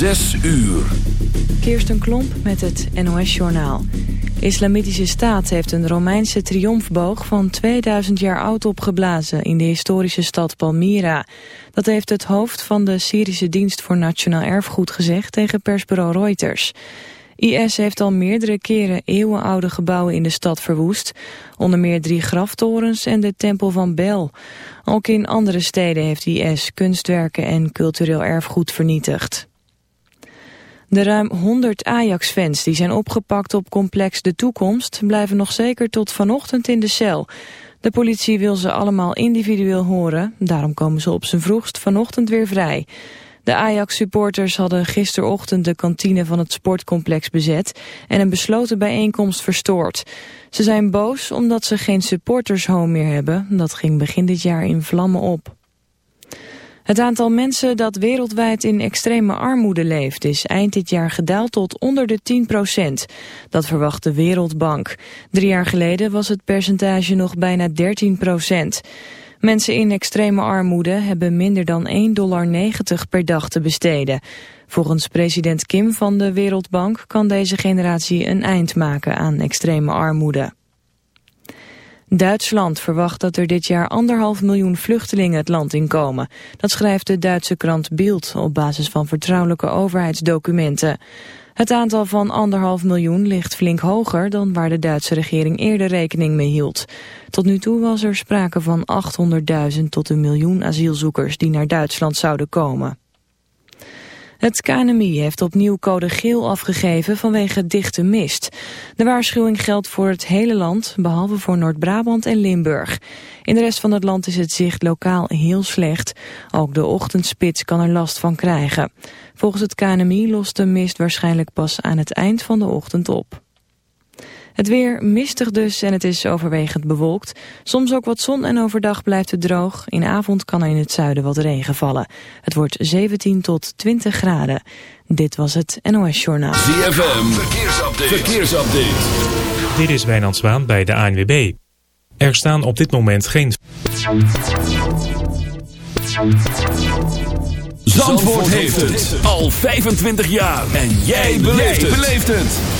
Zes uur. Kirsten Klomp met het NOS-journaal. Islamitische Staat heeft een Romeinse triomfboog van 2000 jaar oud opgeblazen in de historische stad Palmyra. Dat heeft het hoofd van de Syrische Dienst voor Nationaal Erfgoed gezegd tegen persbureau Reuters. IS heeft al meerdere keren eeuwenoude gebouwen in de stad verwoest. Onder meer drie graftorens en de tempel van Bel. Ook in andere steden heeft IS kunstwerken en cultureel erfgoed vernietigd. De ruim 100 Ajax-fans die zijn opgepakt op complex De Toekomst... blijven nog zeker tot vanochtend in de cel. De politie wil ze allemaal individueel horen. Daarom komen ze op zijn vroegst vanochtend weer vrij. De Ajax-supporters hadden gisterochtend de kantine van het sportcomplex bezet... en een besloten bijeenkomst verstoord. Ze zijn boos omdat ze geen supportershome meer hebben. Dat ging begin dit jaar in vlammen op. Het aantal mensen dat wereldwijd in extreme armoede leeft is eind dit jaar gedaald tot onder de 10 procent. Dat verwacht de Wereldbank. Drie jaar geleden was het percentage nog bijna 13 procent. Mensen in extreme armoede hebben minder dan 1,90 dollar per dag te besteden. Volgens president Kim van de Wereldbank kan deze generatie een eind maken aan extreme armoede. Duitsland verwacht dat er dit jaar anderhalf miljoen vluchtelingen het land inkomen. Dat schrijft de Duitse krant Bild op basis van vertrouwelijke overheidsdocumenten. Het aantal van anderhalf miljoen ligt flink hoger dan waar de Duitse regering eerder rekening mee hield. Tot nu toe was er sprake van 800.000 tot een miljoen asielzoekers die naar Duitsland zouden komen. Het KNMI heeft opnieuw code geel afgegeven vanwege dichte mist. De waarschuwing geldt voor het hele land, behalve voor Noord-Brabant en Limburg. In de rest van het land is het zicht lokaal heel slecht. Ook de ochtendspits kan er last van krijgen. Volgens het KNMI lost de mist waarschijnlijk pas aan het eind van de ochtend op. Het weer mistig dus en het is overwegend bewolkt. Soms ook wat zon en overdag blijft het droog. In de avond kan er in het zuiden wat regen vallen. Het wordt 17 tot 20 graden. Dit was het NOS Journaal. ZFM, verkeersupdate. verkeersupdate. Dit is Wijnand Zwaan bij de ANWB. Er staan op dit moment geen... Zandvoort heeft het al 25 jaar. En jij beleeft het.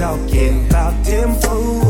talking about them fools.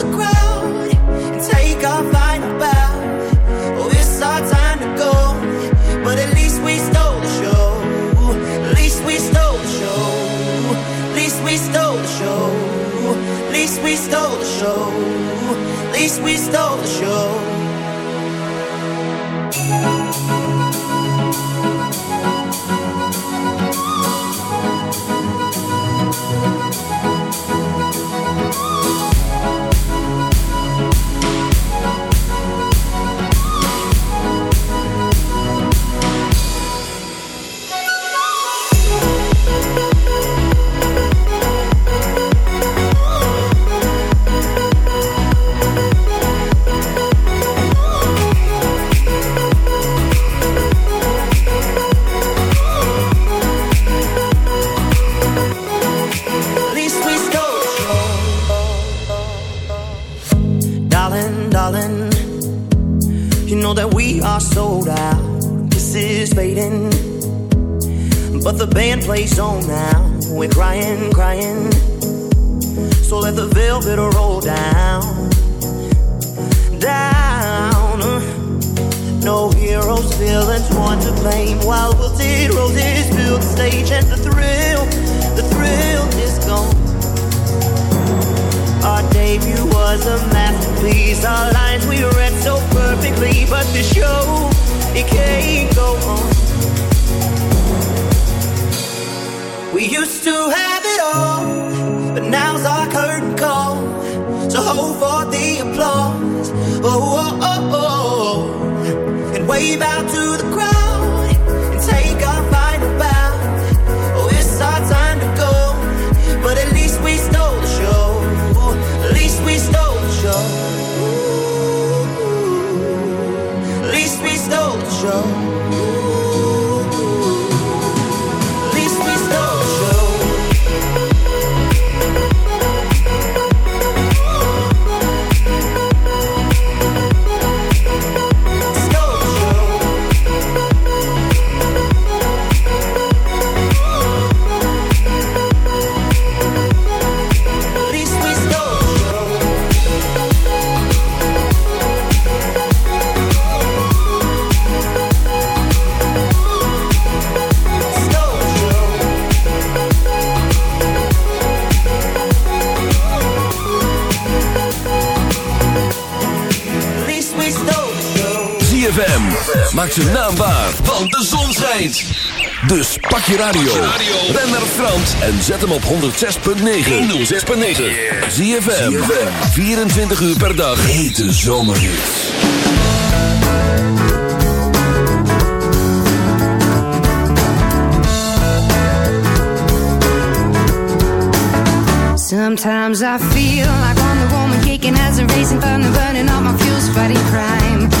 the we stole the show. Zijn naam waar, want de zon schijnt. Dus pak je radio, ren naar Frans en zet hem op 106.9. 106.9. Zie je 24 uur per dag. Hete zomerhits. Sometimes I feel like I'm the woman kicking as a racing thunder, burning all my fuels, fighting crime.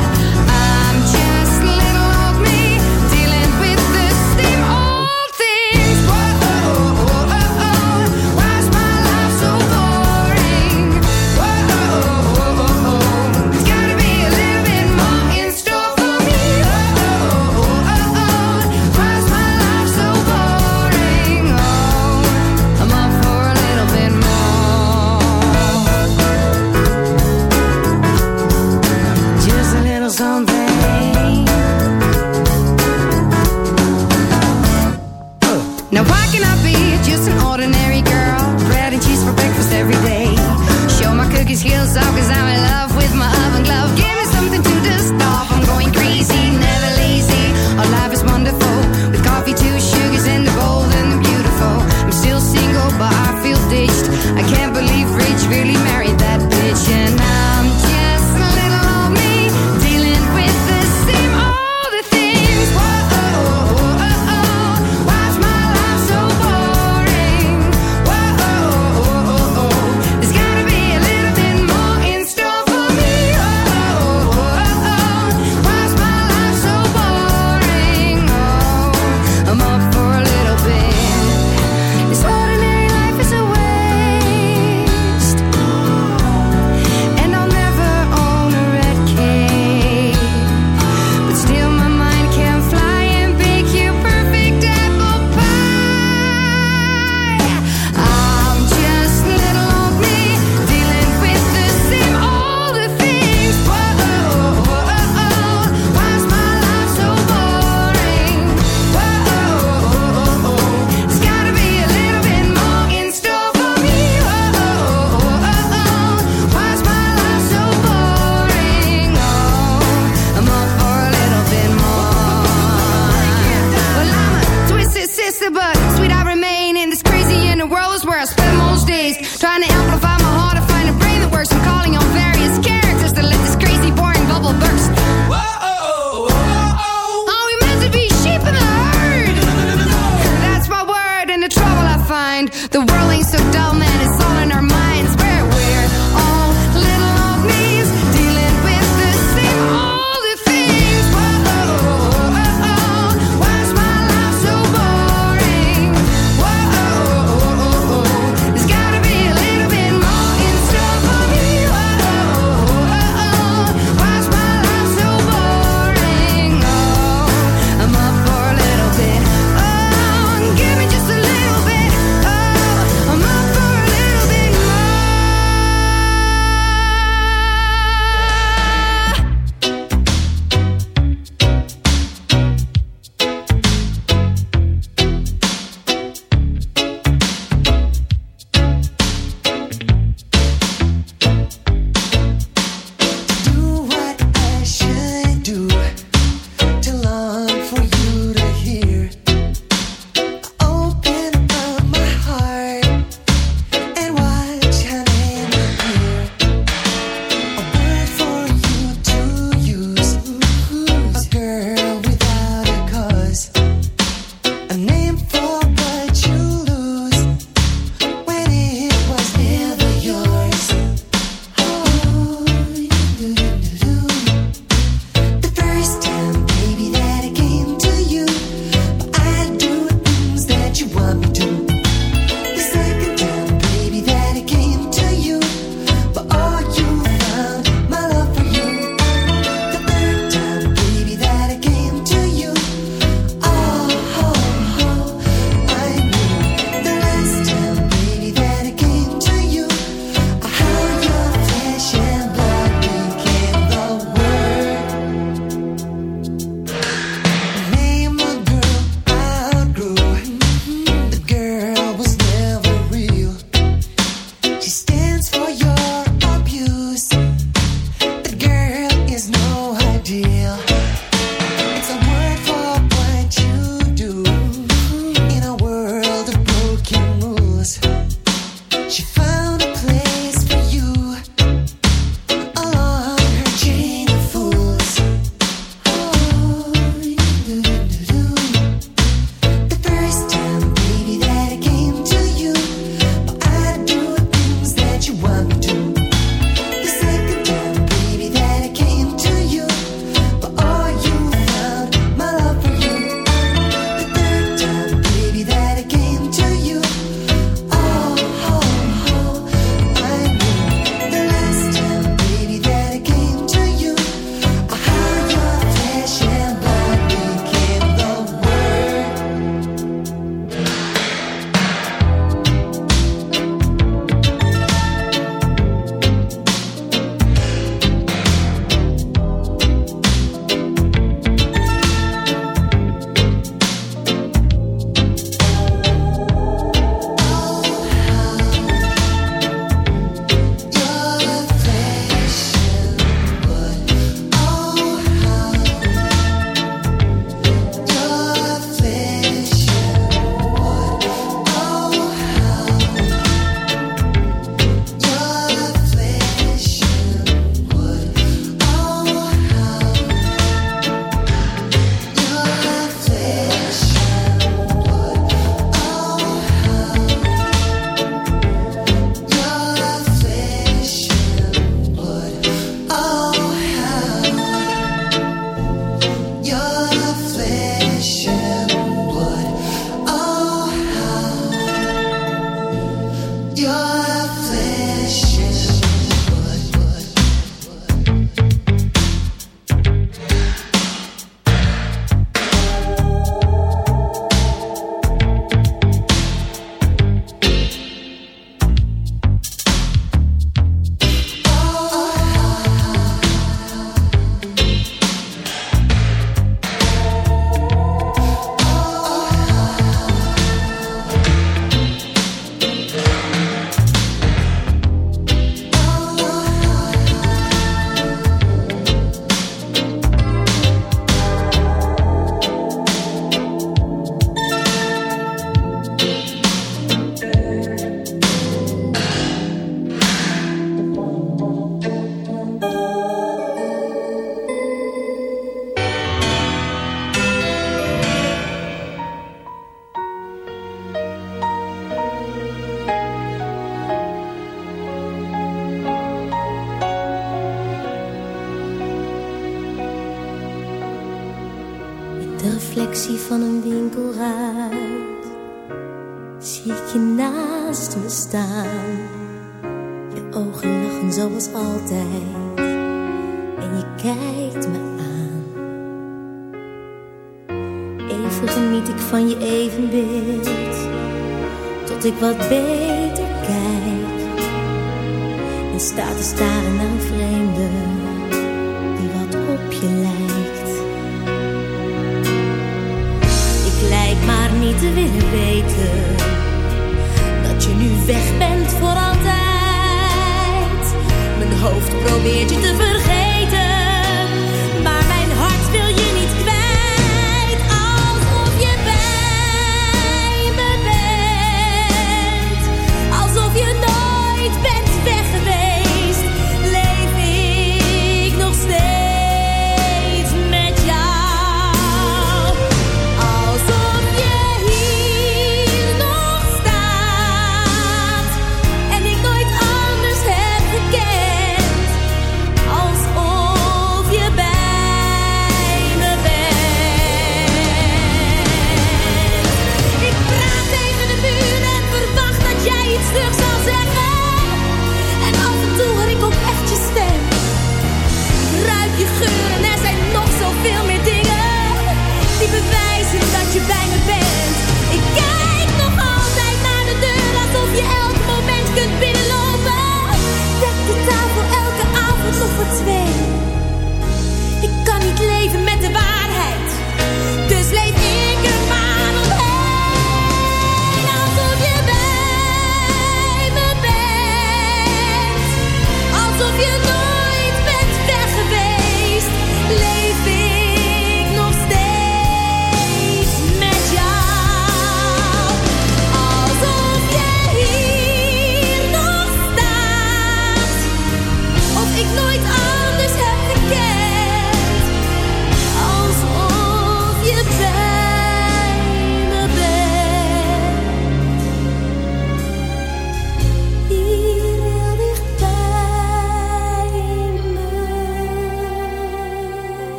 the world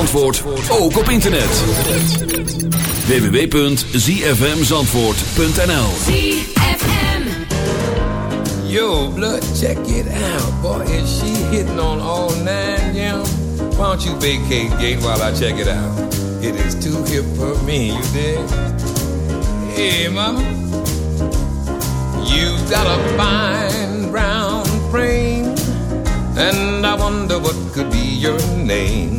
Zandvoort ook op internet. www.zfmzandvoort.nl ZFM. Yo, blood, check it out. Boy, is she hitting on all nine, yeah? Why don't you vacate gate while I check it out? It is too hip for me, you dig? Hey, mama. You've got a fine brown frame. And I wonder what could be your name.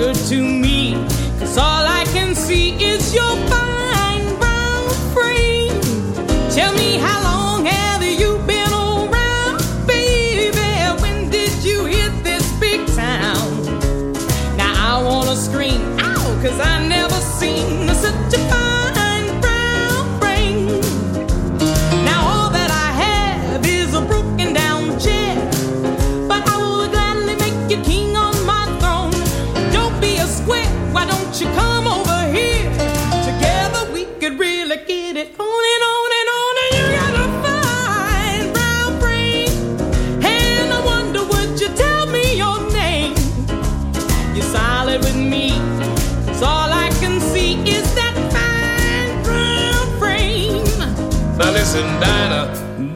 good to me,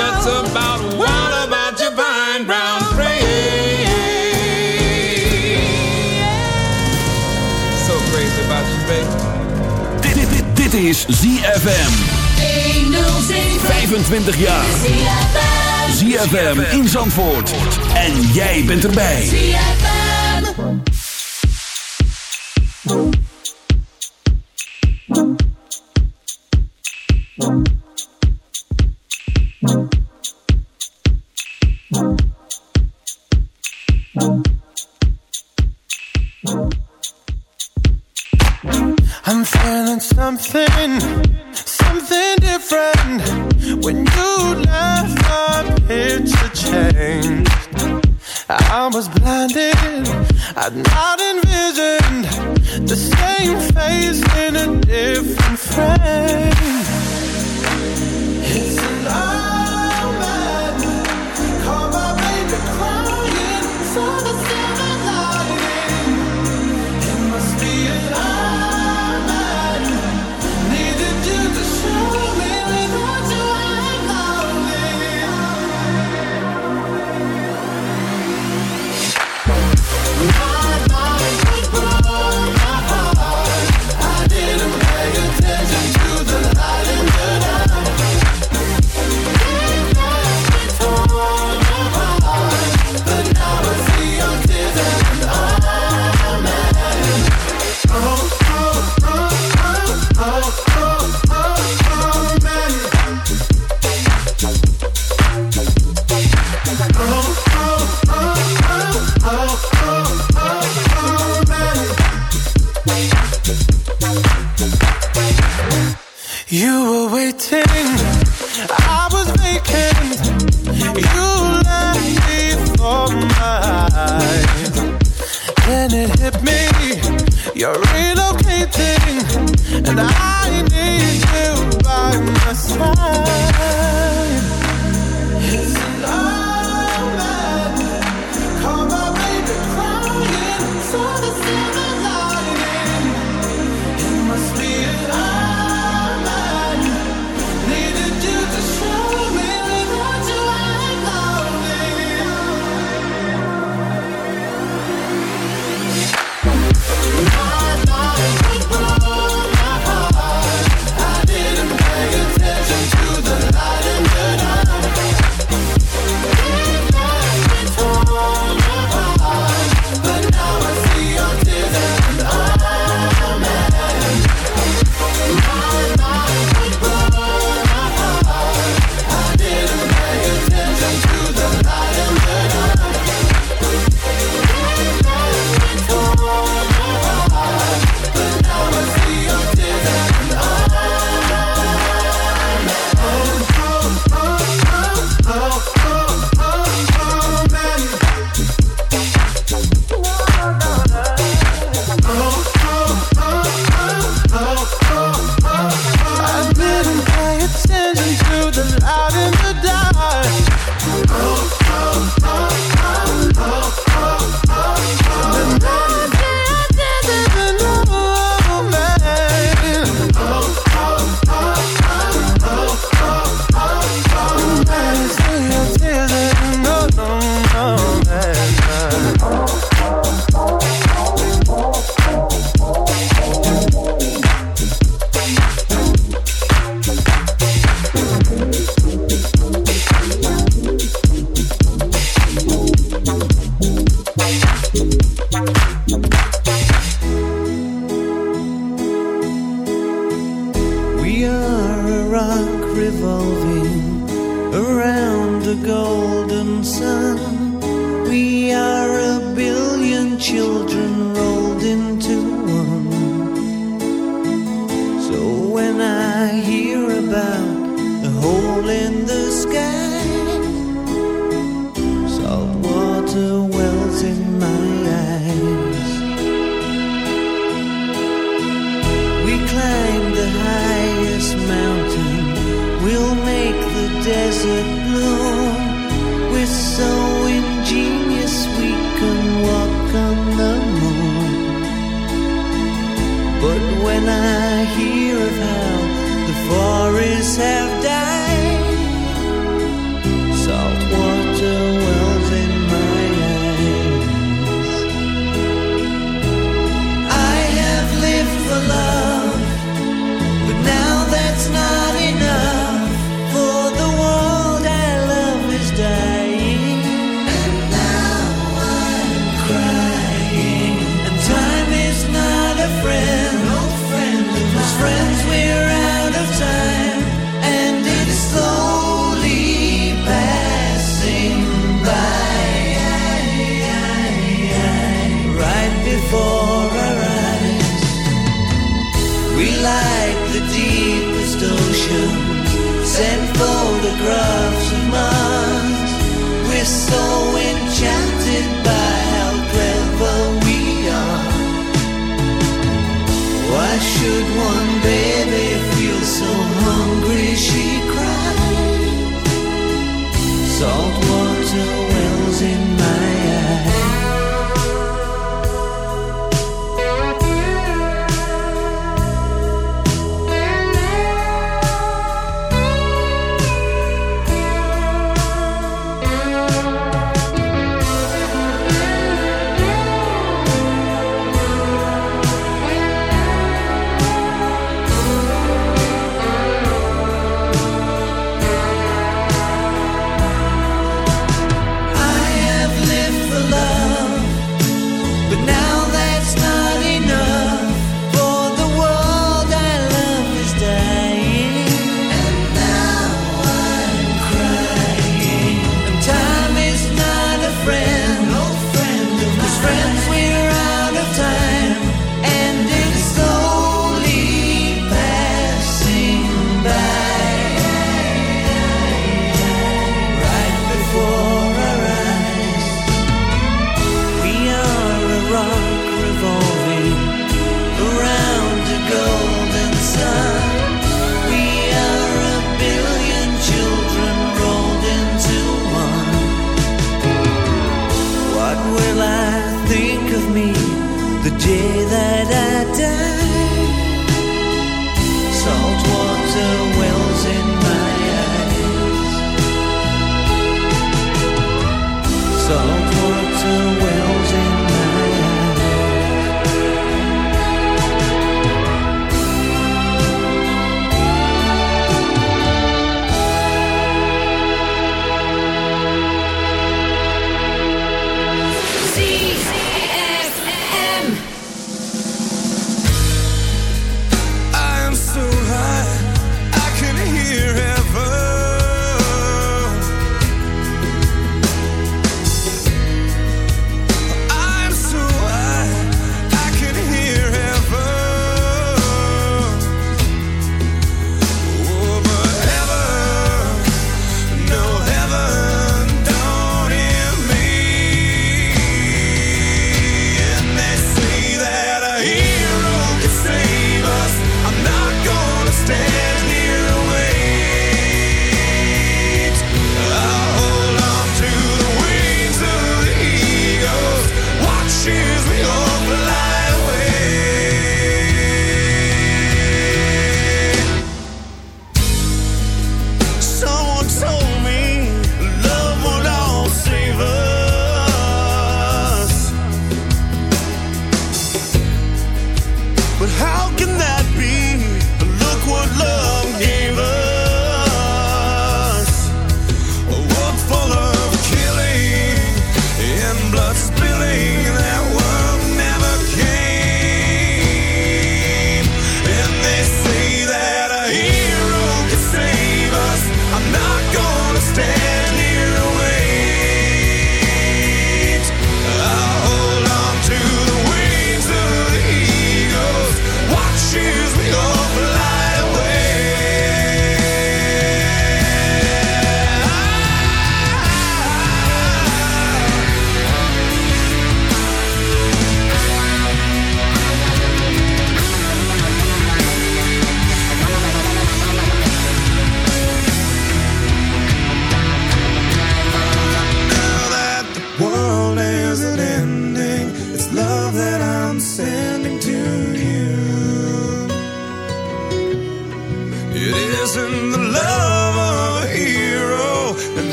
nuts about what about your vine brown praying? So crazy about you, baby. Dit, dit, dit, dit is ZFM. 25 jaar. ZFM in Zandvoort. En jij bent erbij. ZFM. I'm not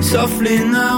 Softly now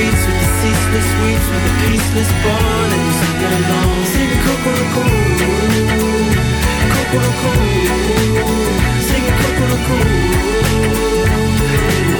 heart with the ceaseless weeps with the peaceless to belong. Sing cuckoo-coo, sing cuckoo-coo. Sing